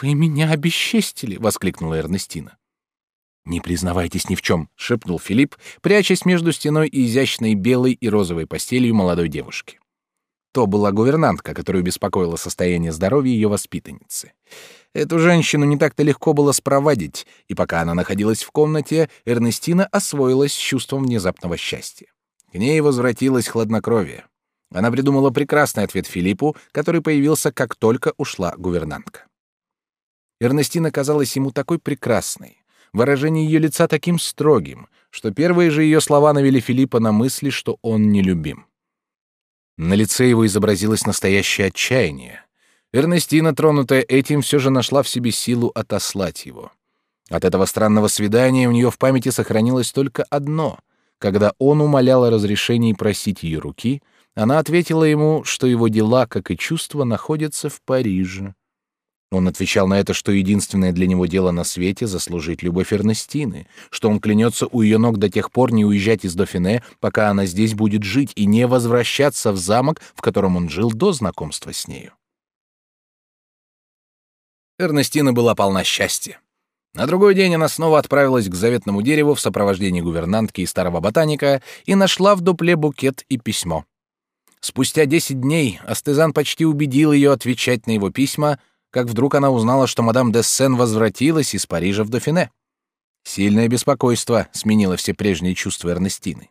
«Вы меня обесчестили!» — воскликнула Эрнестина. «Не признавайтесь ни в чем», — шепнул Филипп, прячась между стеной и изящной белой и розовой постелью молодой девушки. То была гувернантка, которую беспокоило состояние здоровья ее воспитанницы. Эту женщину не так-то легко было спровадить, и пока она находилась в комнате, Эрнестина освоилась с чувством внезапного счастья. К ней возвратилось хладнокровие. Она придумала прекрасный ответ Филиппу, который появился, как только ушла гувернантка. Эрнестина казалась ему такой прекрасной, выражение ее лица таким строгим, что первые же ее слова навели Филиппа на мысли, что он нелюбим. На лице его изобразилось настоящее отчаяние. Эрнестина, тронутая этим, все же нашла в себе силу отослать его. От этого странного свидания у нее в памяти сохранилось только одно — когда он умолял о разрешении просить ее руки, она ответила ему, что его дела, как и чувства, находятся в Париже. Он отвечал на это, что единственное для него дело на свете — заслужить любовь Эрнестины, что он клянется у ее ног до тех пор не уезжать из Дофине, пока она здесь будет жить, и не возвращаться в замок, в котором он жил до знакомства с нею. Эрнестина была полна счастья. На другой день она снова отправилась к заветному дереву в сопровождении гувернантки и старого ботаника и нашла в дупле букет и письмо. Спустя десять дней Астезан почти убедил ее отвечать на его письма, как вдруг она узнала, что мадам де Сен возвратилась из Парижа в Дофине. Сильное беспокойство сменило все прежние чувства Эрнестины.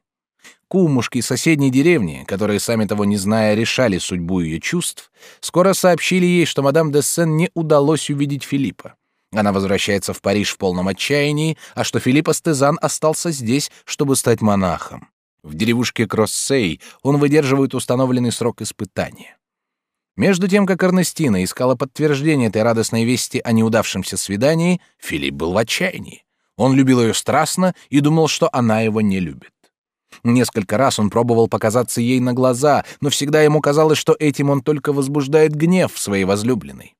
Кумушки соседней деревни, которые, сами того не зная, решали судьбу ее чувств, скоро сообщили ей, что мадам де Сен не удалось увидеть Филиппа. Она возвращается в Париж в полном отчаянии, а что Филипп Астезан остался здесь, чтобы стать монахом. В деревушке Кроссей он выдерживает установленный срок испытания. Между тем, как Эрнестина искала подтверждение этой радостной вести о неудавшемся свидании, Филипп был в отчаянии. Он любил ее страстно и думал, что она его не любит. Несколько раз он пробовал показаться ей на глаза, но всегда ему казалось, что этим он только возбуждает гнев своей возлюбленной.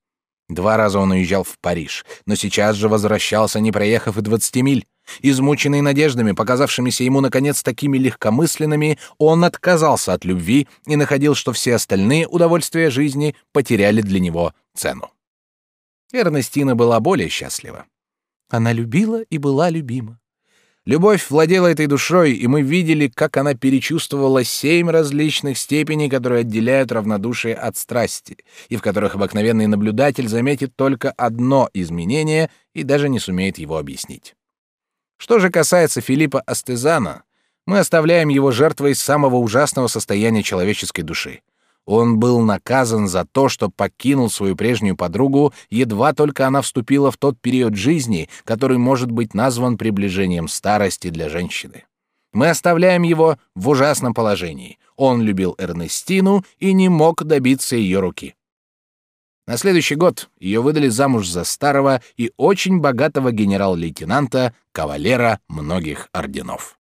Два раза он уезжал в Париж, но сейчас же возвращался, не проехав и двадцати миль. Измученный надеждами, показавшимися ему наконец такими легкомысленными, он отказался от любви и находил, что все остальные удовольствия жизни потеряли для него цену. Эрнестина была более счастлива. Она любила и была любима. Любовь владела этой душой, и мы видели, как она перечувствовала семь различных степеней, которые отделяют равнодушие от страсти, и в которых обыкновенный наблюдатель заметит только одно изменение и даже не сумеет его объяснить. Что же касается Филиппа Астезана, мы оставляем его жертвой самого ужасного состояния человеческой души — он был наказан за то, что покинул свою прежнюю подругу, едва только она вступила в тот период жизни, который может быть назван приближением старости для женщины. Мы оставляем его в ужасном положении. Он любил Эрнестину и не мог добиться ее руки. На следующий год ее выдали замуж за старого и очень богатого генерал-лейтенанта, кавалера многих орденов.